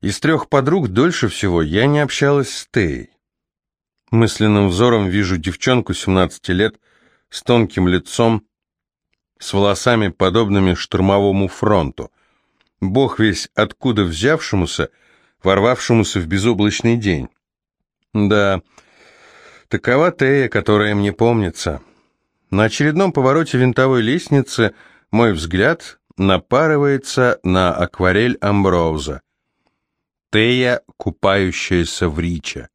Из трех подруг дольше всего я не общалась с Теей. Мысленным взором вижу девчонку 17 лет с тонким лицом, с волосами, подобными штурмовому фронту. Бог весь откуда взявшемуся, ворвавшемуся в безоблачный день. Да, такова Тея, которая мне помнится. На очередном повороте винтовой лестницы мой взгляд напарывается на акварель Амброуза. Тея, купающаяся в риче.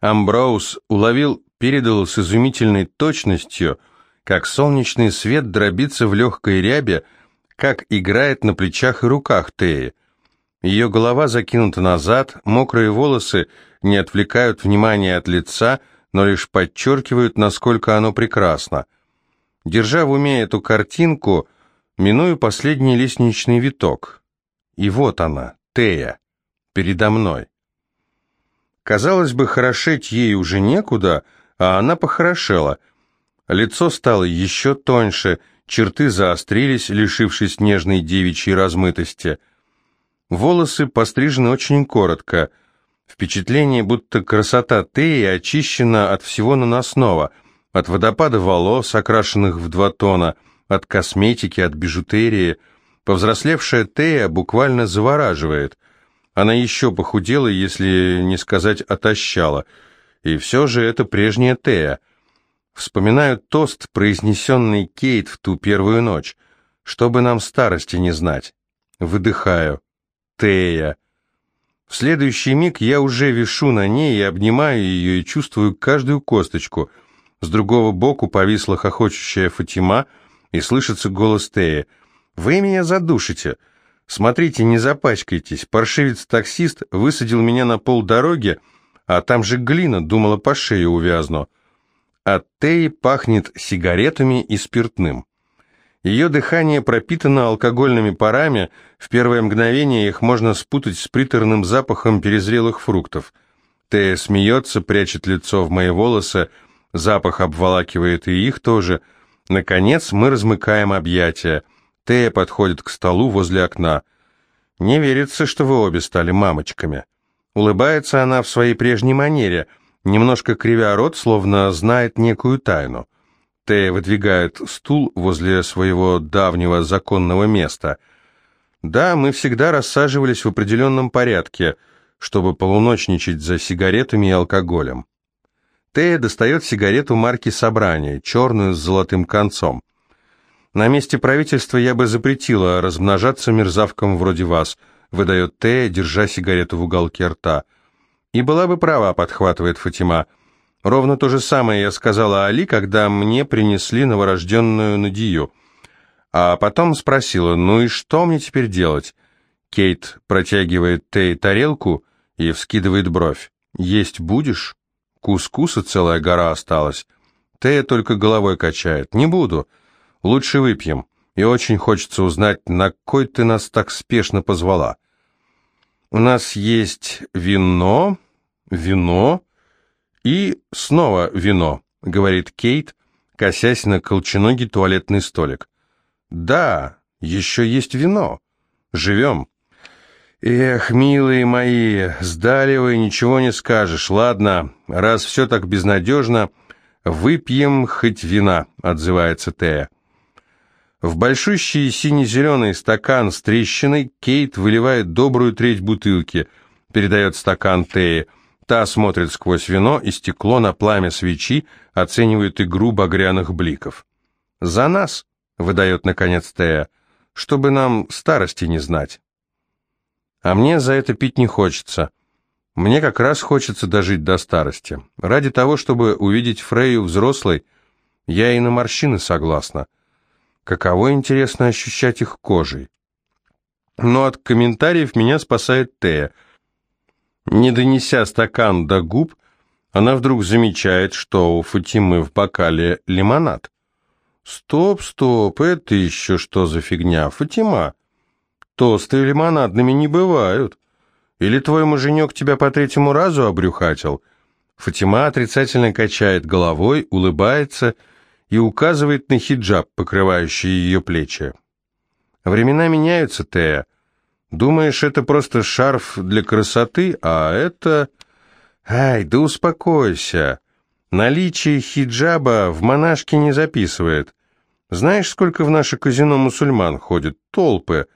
Амброуз уловил, передал с изумительной точностью, как солнечный свет дробится в легкой рябе, как играет на плечах и руках Теи. Ее голова закинута назад, мокрые волосы не отвлекают внимания от лица, но лишь подчеркивают, насколько оно прекрасно. Держа в уме эту картинку, миную последний лестничный виток. И вот она, Тея, передо мной. Казалось бы, хорошеть ей уже некуда, а она похорошела. Лицо стало еще тоньше, черты заострились, лишившись нежной девичьей размытости. Волосы пострижены очень коротко. Впечатление, будто красота Теи очищена от всего наносного, от водопада волос, окрашенных в два тона, от косметики, от бижутерии. Повзрослевшая Тея буквально завораживает. Она еще похудела, если не сказать отощала. И все же это прежняя Тея. Вспоминаю тост, произнесенный Кейт в ту первую ночь. Чтобы нам старости не знать. Выдыхаю. Тея. В следующий миг я уже вишу на ней и обнимаю ее и чувствую каждую косточку. С другого боку повисла хохочущая Фатима, и слышится голос Тея. «Вы меня задушите! Смотрите, не запачкайтесь! Паршивец-таксист высадил меня на полдороги, а там же глина, думала, по шее увязну. От Теи пахнет сигаретами и спиртным. Ее дыхание пропитано алкогольными парами, в первое мгновение их можно спутать с приторным запахом перезрелых фруктов. Тея смеется, прячет лицо в мои волосы, запах обволакивает и их тоже. Наконец мы размыкаем объятия. Тея подходит к столу возле окна. Не верится, что вы обе стали мамочками. Улыбается она в своей прежней манере, немножко кривя рот, словно знает некую тайну. Тея выдвигает стул возле своего давнего законного места. Да, мы всегда рассаживались в определенном порядке, чтобы полуночничать за сигаретами и алкоголем. Тея достает сигарету марки «Собрание», черную с золотым концом. На месте правительства я бы запретила размножаться мерзавкам вроде вас, выдает Тея, держа сигарету в уголке рта. И была бы права, подхватывает Фатима. Ровно то же самое я сказала Али, когда мне принесли новорожденную Надию. А потом спросила, ну и что мне теперь делать? Кейт протягивает Тей тарелку и вскидывает бровь. Есть будешь? Кускуса целая гора осталась. Тея только головой качает. Не буду. Лучше выпьем. И очень хочется узнать, на кой ты нас так спешно позвала. У нас есть вино, вино, «И снова вино», — говорит Кейт, косясь на колченогий туалетный столик. «Да, еще есть вино. Живем». «Эх, милые мои, сдали вы, ничего не скажешь. Ладно, раз все так безнадежно, выпьем хоть вина», — отзывается Тея. В большущий сине-зеленый стакан с трещиной Кейт выливает добрую треть бутылки, передает стакан Тее. Та смотрит сквозь вино и стекло на пламя свечи, оценивает игру багряных бликов. «За нас!» — выдает наконец Тея, — «чтобы нам старости не знать». А мне за это пить не хочется. Мне как раз хочется дожить до старости. Ради того, чтобы увидеть Фрейю взрослой, я и на морщины согласна. Каково интересно ощущать их кожей. Но от комментариев меня спасает Тея — не донеся стакан до губ, она вдруг замечает, что у Фатимы в бокале лимонад. «Стоп, стоп, это еще что за фигня, Фатима? Тосты лимонадными не бывают. Или твой муженек тебя по третьему разу обрюхатил?» Фатима отрицательно качает головой, улыбается и указывает на хиджаб, покрывающий ее плечи. «Времена меняются, Тея. Думаешь, это просто шарф для красоты, а это... Ай, да успокойся. Наличие хиджаба в монашке не записывает. Знаешь, сколько в наше казино мусульман ходит? Толпы.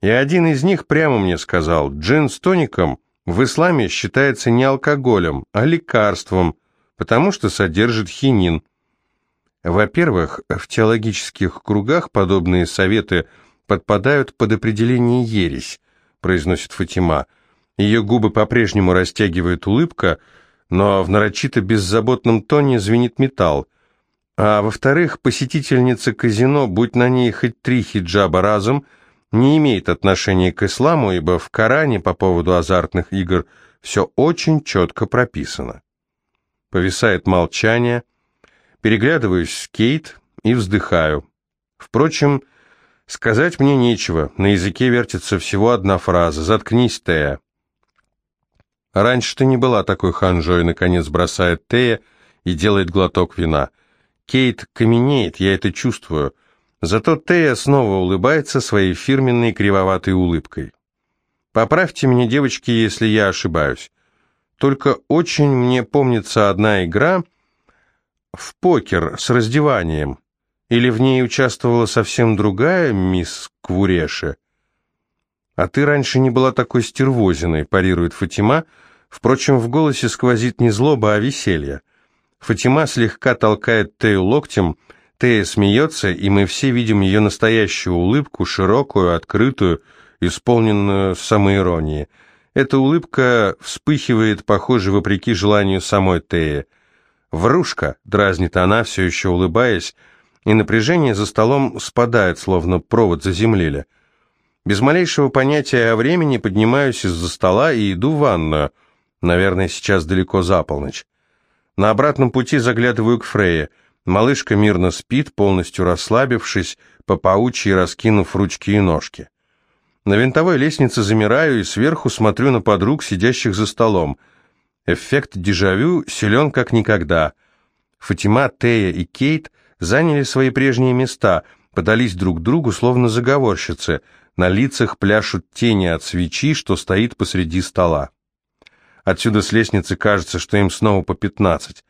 И один из них прямо мне сказал, джин с тоником в исламе считается не алкоголем, а лекарством, потому что содержит хинин. Во-первых, в теологических кругах подобные советы подпадают под определение ересь, произносит Фатима. Ее губы по-прежнему растягивает улыбка, но в нарочито беззаботном тоне звенит металл. А во-вторых, посетительница казино, будь на ней хоть три хиджаба разом, не имеет отношения к исламу, ибо в Коране по поводу азартных игр все очень четко прописано. Повисает молчание, переглядываюсь с Кейт и вздыхаю. Впрочем, сказать мне нечего, на языке вертится всего одна фраза «Заткнись, Тея». «Раньше ты не была такой ханжой», — наконец бросает Тея и делает глоток вина. Кейт каменеет, я это чувствую. Зато Тея снова улыбается своей фирменной кривоватой улыбкой. «Поправьте меня, девочки, если я ошибаюсь. Только очень мне помнится одна игра в покер с раздеванием. Или в ней участвовала совсем другая мисс Квуреши?» «А ты раньше не была такой стервозиной», — парирует Фатима. Впрочем, в голосе сквозит не злоба, а веселье. Фатима слегка толкает Тею локтем, Тея смеется, и мы все видим ее настоящую улыбку, широкую, открытую, исполненную самоиронии. Эта улыбка вспыхивает, похоже, вопреки желанию самой Теи. «Врушка!» — дразнит она, все еще улыбаясь, и напряжение за столом спадает, словно провод заземлили. Без малейшего понятия о времени поднимаюсь из-за стола и иду в ванную. Наверное, сейчас далеко за полночь. На обратном пути заглядываю к Фрейе. Малышка мирно спит, полностью расслабившись, по паучьи раскинув ручки и ножки. На винтовой лестнице замираю и сверху смотрю на подруг, сидящих за столом. Эффект дежавю силен как никогда. Фатима, Тея и Кейт заняли свои прежние места, подались друг другу, словно заговорщицы. На лицах пляшут тени от свечи, что стоит посреди стола. Отсюда с лестницы кажется, что им снова по пятнадцать.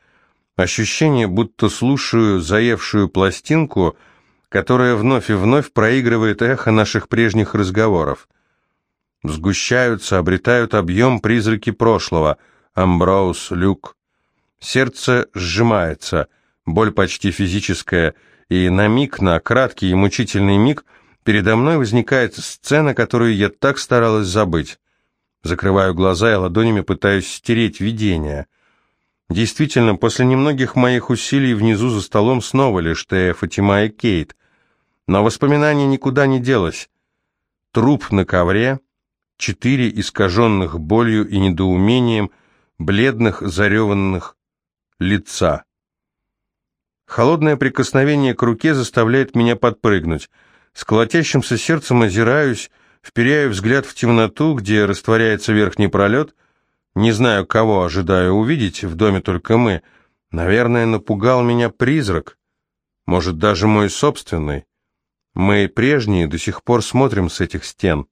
Ощущение, будто слушаю заевшую пластинку, которая вновь и вновь проигрывает эхо наших прежних разговоров. Сгущаются, обретают объем призраки прошлого. Амброуз, Люк. Сердце сжимается, боль почти физическая, и на миг, на краткий и мучительный миг, передо мной возникает сцена, которую я так старалась забыть. Закрываю глаза и ладонями пытаюсь стереть видение. Действительно, после немногих моих усилий внизу за столом снова лишь Тея, Фатима и Кейт. Но воспоминание никуда не делось. Труп на ковре, четыре искаженных болью и недоумением, бледных, зареванных лица. Холодное прикосновение к руке заставляет меня подпрыгнуть. С колотящимся сердцем озираюсь, Вперяю взгляд в темноту, где растворяется верхний пролет. Не знаю, кого ожидаю увидеть, в доме только мы. Наверное, напугал меня призрак. Может, даже мой собственный. Мы прежние до сих пор смотрим с этих стен.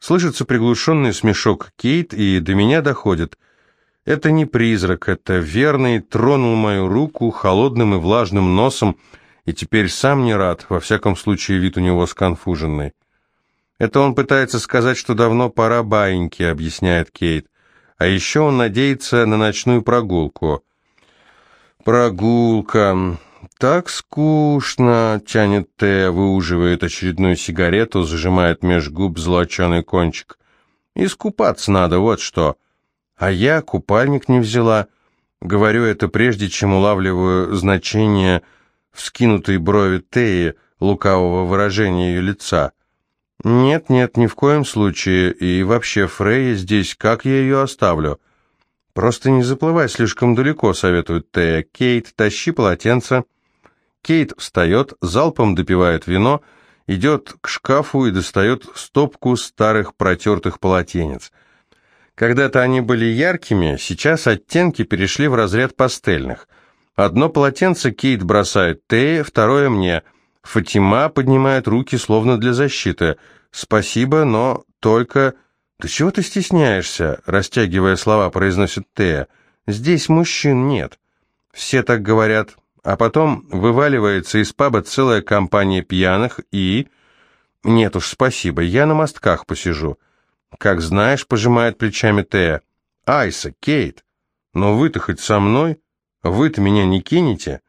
Слышится приглушенный смешок Кейт, и до меня доходит. Это не призрак, это верный тронул мою руку холодным и влажным носом, и теперь сам не рад, во всяком случае вид у него сконфуженный. Это он пытается сказать, что давно пора баиньки, объясняет Кейт. А еще он надеется на ночную прогулку. Прогулка. Так скучно, тянет Тея, выуживает очередную сигарету, зажимает меж губ золоченый кончик. Искупаться надо, вот что. А я купальник не взяла. Говорю это прежде, чем улавливаю значение вскинутой брови Теи, лукавого выражения ее лица. «Нет, нет, ни в коем случае. И вообще, Фрейя здесь, как я ее оставлю?» «Просто не заплывай слишком далеко», — советует Тея. «Кейт, тащи полотенце». Кейт встает, залпом допивает вино, идет к шкафу и достает стопку старых протертых полотенец. Когда-то они были яркими, сейчас оттенки перешли в разряд пастельных. Одно полотенце Кейт бросает Тее, второе мне — Фатима поднимает руки, словно для защиты. «Спасибо, но только...» «Да чего ты стесняешься?» — растягивая слова, произносит Тея. «Здесь мужчин нет. Все так говорят. А потом вываливается из паба целая компания пьяных и...» «Нет уж, спасибо, я на мостках посижу». «Как знаешь», — пожимает плечами Тея. «Айса, Кейт, но вы-то хоть со мной? Вы-то меня не кинете?»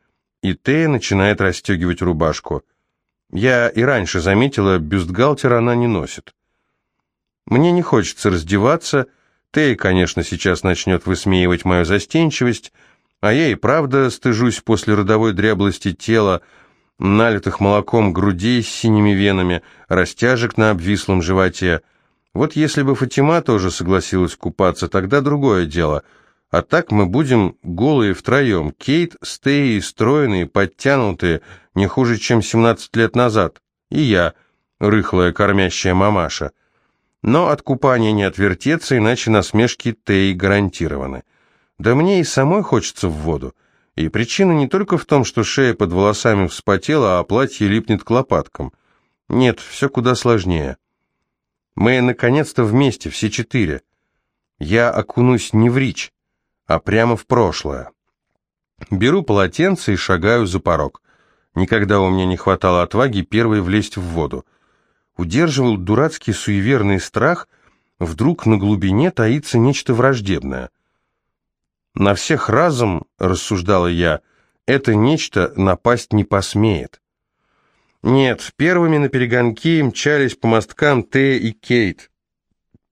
И Тея начинает расстегивать рубашку. Я и раньше заметила, бюстгальтер она не носит. Мне не хочется раздеваться, Тея, конечно, сейчас начнет высмеивать мою застенчивость, а я и правда стыжусь после родовой дряблости тела, налитых молоком грудей с синими венами, растяжек на обвислом животе. Вот если бы Фатима тоже согласилась купаться, тогда другое дело. А так мы будем голые втроем. Кейт, Стей, стройные, подтянутые, не хуже, чем 17 лет назад. И я, рыхлая кормящая мамаша. Но от купания не отвертеться, иначе насмешки Тей гарантированы. Да мне и самой хочется в воду. И причина не только в том, что шея под волосами вспотела, а платье липнет к лопаткам. Нет, все куда сложнее. Мы наконец-то вместе, все четыре. Я окунусь не в речь, а прямо в прошлое. Беру полотенце и шагаю за порог. Никогда у меня не хватало отваги первой влезть в воду удерживал дурацкий суеверный страх, вдруг на глубине таится нечто враждебное. На всех разом, рассуждала я, это нечто напасть не посмеет. Нет, первыми на перегонки мчались по мосткам Тея и Кейт.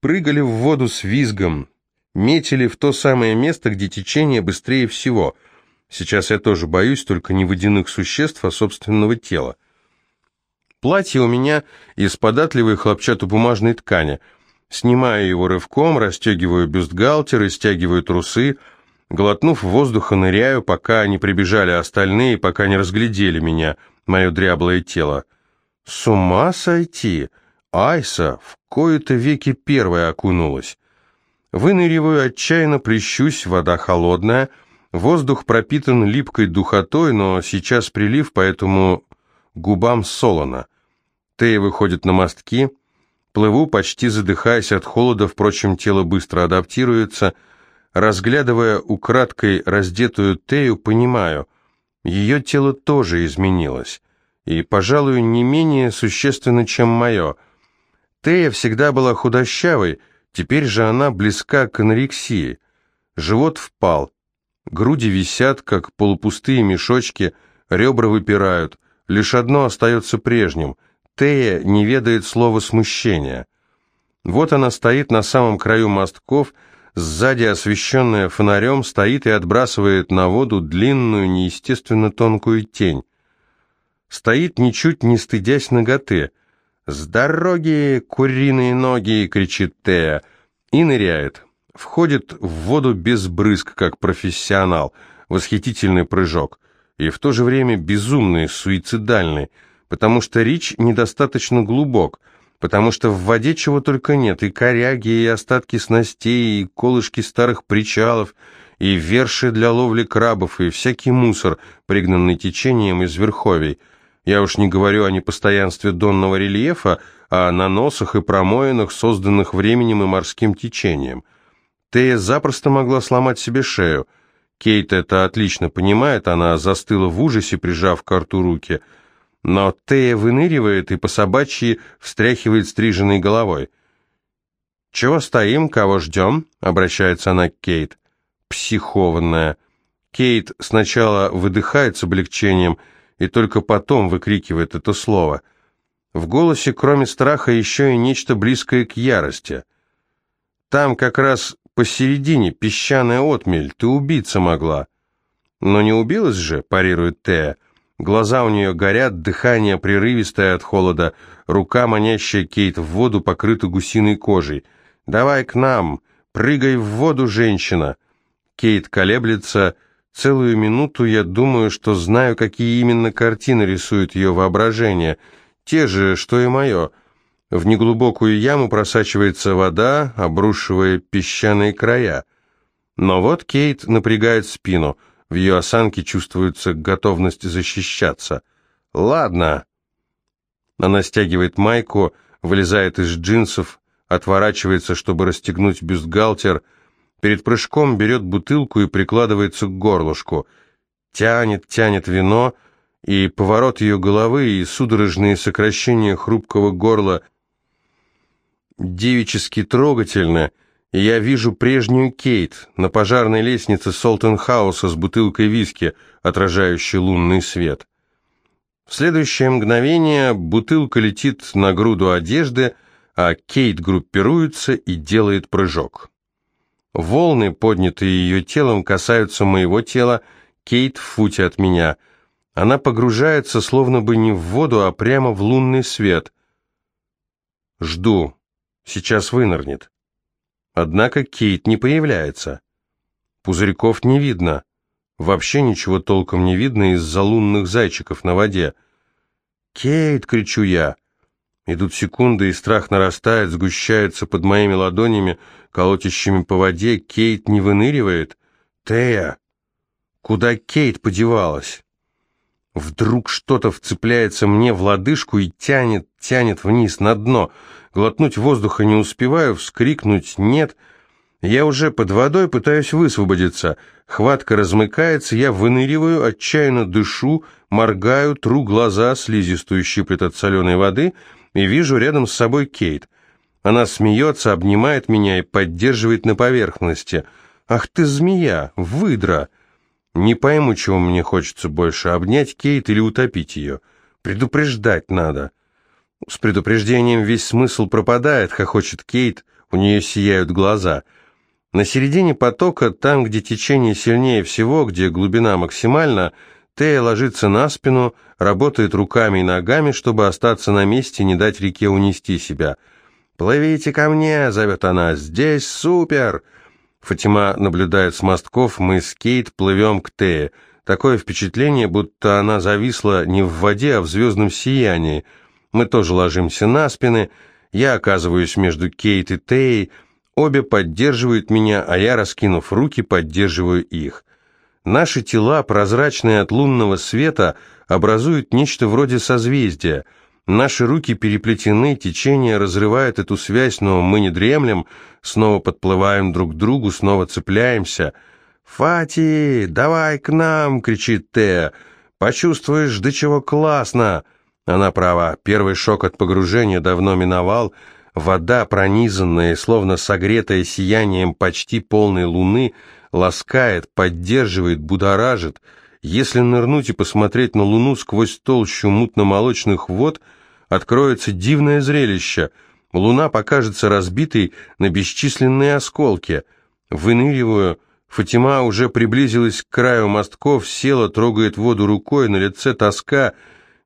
Прыгали в воду с визгом, метили в то самое место, где течение быстрее всего. Сейчас я тоже боюсь, только не водяных существ, а собственного тела. Платье у меня из податливой хлопчатобумажной ткани. Снимаю его рывком, расстегиваю бюстгальтер и стягиваю трусы. Глотнув воздуха, ныряю, пока не прибежали остальные, пока не разглядели меня, мое дряблое тело. С ума сойти! Айса в кои-то веки первая окунулась. Выныриваю, отчаянно плещусь, вода холодная, воздух пропитан липкой духотой, но сейчас прилив, поэтому губам солоно. Тея выходит на мостки, плыву, почти задыхаясь от холода, впрочем, тело быстро адаптируется. Разглядывая украдкой раздетую Тею, понимаю, ее тело тоже изменилось, и, пожалуй, не менее существенно, чем мое. Тея всегда была худощавой, теперь же она близка к анорексии. Живот впал, груди висят, как полупустые мешочки, ребра выпирают – Лишь одно остается прежним. Тея не ведает слова смущения. Вот она стоит на самом краю мостков, сзади освещенная фонарем, стоит и отбрасывает на воду длинную, неестественно тонкую тень. Стоит, ничуть не стыдясь ноготы. «С дороги, куриные ноги!» — кричит Тея. И ныряет. Входит в воду без брызг, как профессионал. Восхитительный прыжок и в то же время безумный, суицидальный, потому что Рич недостаточно глубок, потому что в воде чего только нет, и коряги, и остатки снастей, и колышки старых причалов, и верши для ловли крабов, и всякий мусор, пригнанный течением из верховий. Я уж не говорю о непостоянстве донного рельефа, а о наносах и промоинах, созданных временем и морским течением. Тея запросто могла сломать себе шею, Кейт это отлично понимает, она застыла в ужасе, прижав к рту руки. Но Тея выныривает и по собачьи встряхивает стриженной головой. «Чего стоим, кого ждем?» — обращается она к Кейт. «Психованная». Кейт сначала выдыхает с облегчением и только потом выкрикивает это слово. В голосе, кроме страха, еще и нечто близкое к ярости. Там как раз Посередине песчаная отмель, ты убиться могла. Но не убилась же, парирует Тея. Глаза у нее горят, дыхание прерывистое от холода, рука, манящая Кейт в воду, покрыта гусиной кожей. «Давай к нам! Прыгай в воду, женщина!» Кейт колеблется. Целую минуту я думаю, что знаю, какие именно картины рисует ее воображение. Те же, что и мое — в неглубокую яму просачивается вода, обрушивая песчаные края. Но вот Кейт напрягает спину, в ее осанке чувствуется готовность защищаться. «Ладно». Она стягивает майку, вылезает из джинсов, отворачивается, чтобы расстегнуть бюстгальтер, перед прыжком берет бутылку и прикладывается к горлышку, тянет, тянет вино, и поворот ее головы, и судорожные сокращения хрупкого горла девически трогательно, я вижу прежнюю Кейт на пожарной лестнице Солтенхауса с бутылкой виски, отражающей лунный свет. В следующее мгновение бутылка летит на груду одежды, а Кейт группируется и делает прыжок. Волны, поднятые ее телом, касаются моего тела, Кейт в футе от меня. Она погружается словно бы не в воду, а прямо в лунный свет. Жду. Сейчас вынырнет. Однако Кейт не появляется. Пузырьков не видно. Вообще ничего толком не видно из-за лунных зайчиков на воде. «Кейт!» — кричу я. Идут секунды, и страх нарастает, сгущается под моими ладонями, колотящими по воде. Кейт не выныривает. «Тея!» Куда Кейт подевалась? Вдруг что-то вцепляется мне в лодыжку и тянет, тянет вниз на дно. Глотнуть воздуха не успеваю, вскрикнуть «нет». Я уже под водой пытаюсь высвободиться. Хватка размыкается, я выныриваю, отчаянно дышу, моргаю, тру глаза, слизистую щиплет от соленой воды и вижу рядом с собой Кейт. Она смеется, обнимает меня и поддерживает на поверхности. «Ах ты змея, выдра!» Не пойму, чего мне хочется больше, обнять Кейт или утопить ее. Предупреждать надо. С предупреждением весь смысл пропадает, хохочет Кейт, у нее сияют глаза — на середине потока, там, где течение сильнее всего, где глубина максимальна, Тея ложится на спину, работает руками и ногами, чтобы остаться на месте не дать реке унести себя. «Плывите ко мне!» — зовет она. «Здесь супер!» Фатима наблюдает с мостков, мы с Кейт плывем к Тее. Такое впечатление, будто она зависла не в воде, а в звездном сиянии. Мы тоже ложимся на спины, я оказываюсь между Кейт и Теей, Обе поддерживают меня, а я, раскинув руки, поддерживаю их. Наши тела, прозрачные от лунного света, образуют нечто вроде созвездия. Наши руки переплетены, течение разрывает эту связь, но мы не дремлем, снова подплываем друг к другу, снова цепляемся. «Фати, давай к нам!» — кричит Тея. «Почувствуешь, до чего классно!» Она права, первый шок от погружения давно миновал — Вода, пронизанная, словно согретая сиянием почти полной луны, ласкает, поддерживает, будоражит. Если нырнуть и посмотреть на луну сквозь толщу мутно-молочных вод, откроется дивное зрелище. Луна покажется разбитой на бесчисленные осколки. Выныриваю, Фатима уже приблизилась к краю мостков, села, трогает воду рукой, на лице тоска.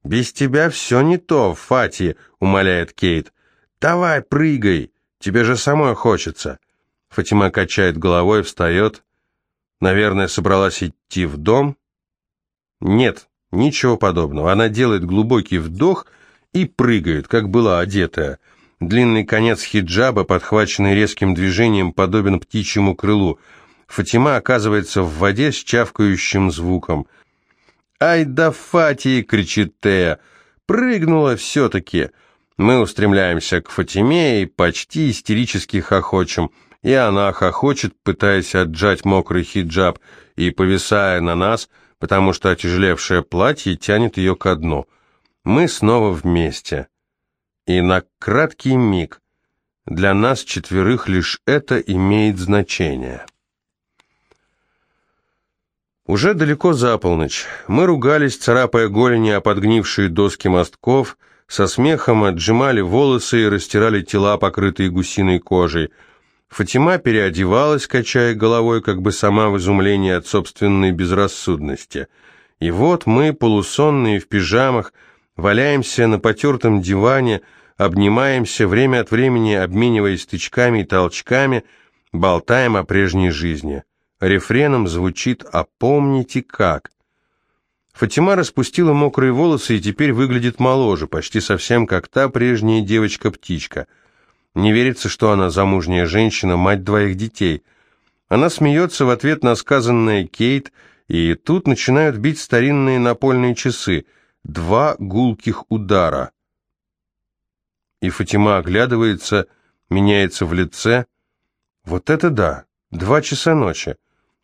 «Без тебя все не то, Фати», — умоляет Кейт. «Давай, прыгай! Тебе же самой хочется!» Фатима качает головой, встает. Наверное, собралась идти в дом. Нет, ничего подобного. Она делает глубокий вдох и прыгает, как была одетая. Длинный конец хиджаба, подхваченный резким движением, подобен птичьему крылу. Фатима оказывается в воде с чавкающим звуком. «Ай да Фати!» — кричит Тея. «Прыгнула все-таки!» Мы устремляемся к Фатиме и почти истерически хохочем. И она хохочет, пытаясь отжать мокрый хиджаб и повисая на нас, потому что отяжелевшее платье тянет ее ко дну. Мы снова вместе. И на краткий миг для нас четверых лишь это имеет значение. Уже далеко за полночь. Мы ругались, царапая голени о подгнившие доски мостков, со смехом отжимали волосы и растирали тела, покрытые гусиной кожей. Фатима переодевалась, качая головой, как бы сама в изумлении от собственной безрассудности. И вот мы, полусонные в пижамах, валяемся на потертом диване, обнимаемся, время от времени обмениваясь тычками и толчками, болтаем о прежней жизни. Рефреном звучит «А помните как?». Фатима распустила мокрые волосы и теперь выглядит моложе, почти совсем как та прежняя девочка-птичка. Не верится, что она замужняя женщина, мать двоих детей. Она смеется в ответ на сказанное Кейт, и тут начинают бить старинные напольные часы. Два гулких удара. и Фатима оглядывается, меняется в лице. Вот это да! Два часа ночи.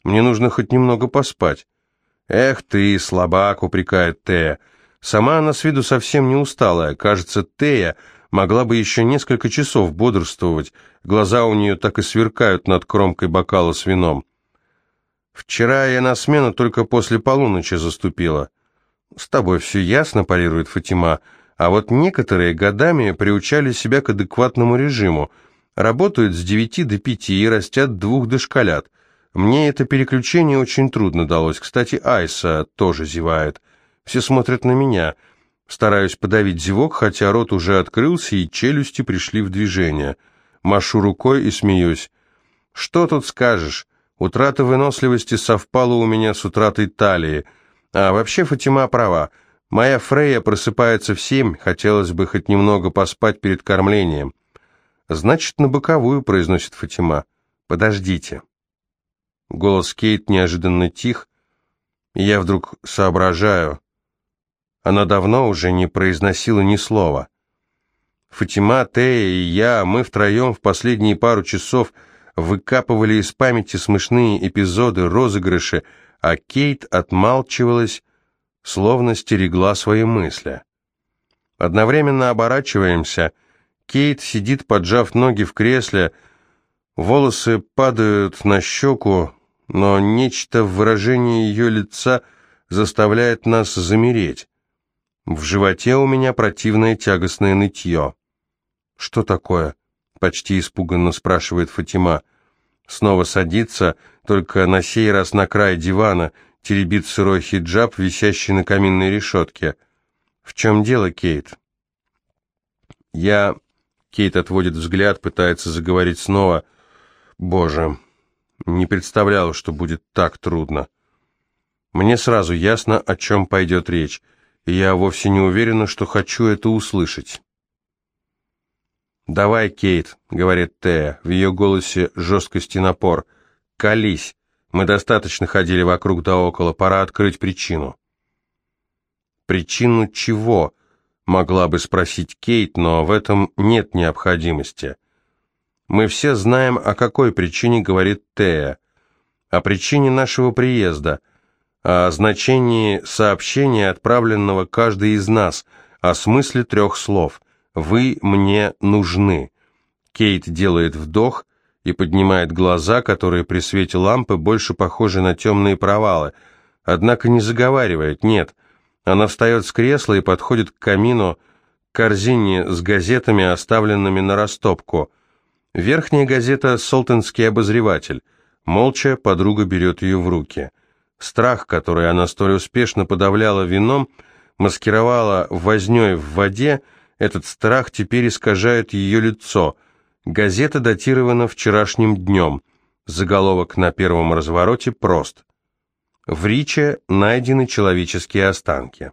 Мне нужно хоть немного поспать. Эх ты, слабак, упрекает Тея. Сама она с виду совсем не усталая. Кажется, Тея могла бы еще несколько часов бодрствовать. Глаза у нее так и сверкают над кромкой бокала с вином. Вчера я на смену только после полуночи заступила. С тобой все ясно, парирует Фатима. А вот некоторые годами приучали себя к адекватному режиму. Работают с девяти до пяти и растят двух дошколят. Мне это переключение очень трудно далось. Кстати, Айса тоже зевает. Все смотрят на меня. Стараюсь подавить зевок, хотя рот уже открылся, и челюсти пришли в движение. Машу рукой и смеюсь. Что тут скажешь? Утрата выносливости совпала у меня с утратой талии. А вообще Фатима права. Моя Фрея просыпается в семь, хотелось бы хоть немного поспать перед кормлением. «Значит, на боковую», — произносит Фатима. «Подождите». Голос Кейт неожиданно тих, и я вдруг соображаю. Она давно уже не произносила ни слова. Фатима, Тея и я, мы втроем в последние пару часов выкапывали из памяти смешные эпизоды, розыгрыши, а Кейт отмалчивалась, словно стерегла свои мысли. Одновременно оборачиваемся. Кейт сидит, поджав ноги в кресле, волосы падают на щеку, но нечто в выражении ее лица заставляет нас замереть. В животе у меня противное тягостное нытье. «Что такое?» — почти испуганно спрашивает Фатима. Снова садится, только на сей раз на край дивана, теребит сырой хиджаб, висящий на каминной решетке. «В чем дело, Кейт?» «Я...» — Кейт отводит взгляд, пытается заговорить снова. «Боже, не представлял, что будет так трудно. Мне сразу ясно, о чем пойдет речь, и я вовсе не уверена, что хочу это услышать. «Давай, Кейт», — говорит Тея, в ее голосе жесткость и напор. «Колись, мы достаточно ходили вокруг да около, пора открыть причину». «Причину чего?» — могла бы спросить Кейт, но в этом нет необходимости. Мы все знаем, о какой причине говорит Тея. О причине нашего приезда, о значении сообщения, отправленного каждый из нас, о смысле трех слов «Вы мне нужны». Кейт делает вдох и поднимает глаза, которые при свете лампы больше похожи на темные провалы, однако не заговаривает, нет. Она встает с кресла и подходит к камину, к корзине с газетами, оставленными на растопку – Верхняя газета «Солтенский обозреватель». Молча подруга берет ее в руки. Страх, который она столь успешно подавляла вином, маскировала возней в воде, этот страх теперь искажает ее лицо. Газета датирована вчерашним днем. Заголовок на первом развороте прост. В Риче найдены человеческие останки.